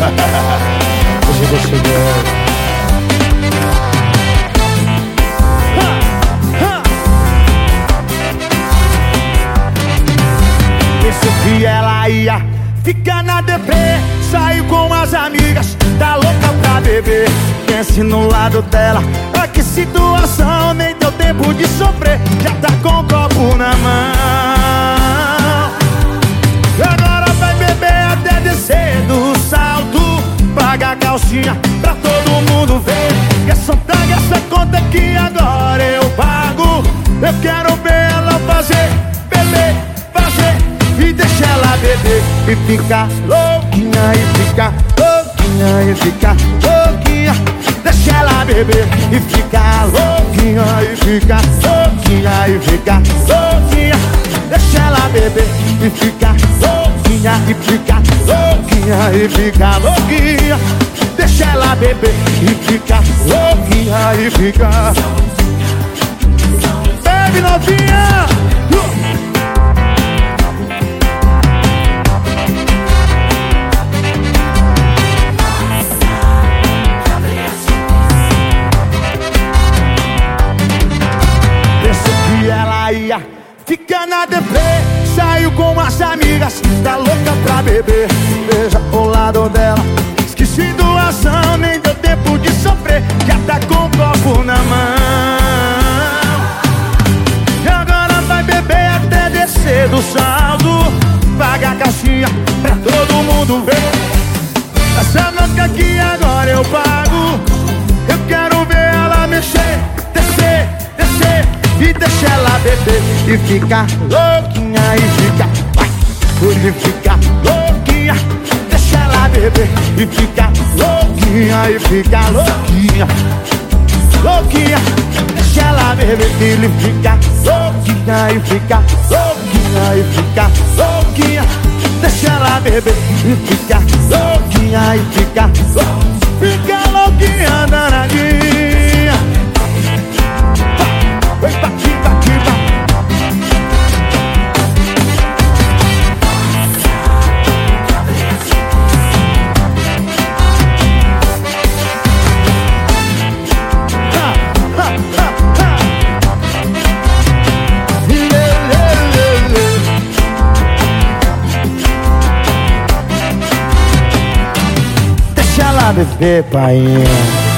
Você chegou. Pensou que ela ia ficar na DP Saiu com as amigas, tá louca pra beber Pense no lado dela, a que situação Nem e ficar louquinha E ficar louquinha e ficar louquinha Deixa ela beber e ficar louquinha E ficar louquinha e ficar louquinha Deixa ela beber e ficar louquinha E ficar louquinha e ficar louquinha Deixa ela beber e ficar louquinha e ficar Bebe novinha ela ia ficar na deprê Saiu com as amigas, tá louca pra beber. Veja o lado dela Esqueci do ação, nem deu tempo de sofrer Já tá com o copo na mão. E agora vai beber até descer do saldo. Paga a caixinha pra todo mundo ver. Essa noite aqui agora eu pago beber e ficar louquinha E ficar, vai, e ficar louquinha Deixa ela beber. E ficar louquinha E ficar louquinha. Louquinha Deixa ela beber. E fica louquinha E ficar louquinha e ficar louquinha. Deixa ela beber. E ficar louquinha E louquinha Fica louquinha, danadinha Ela beber, painha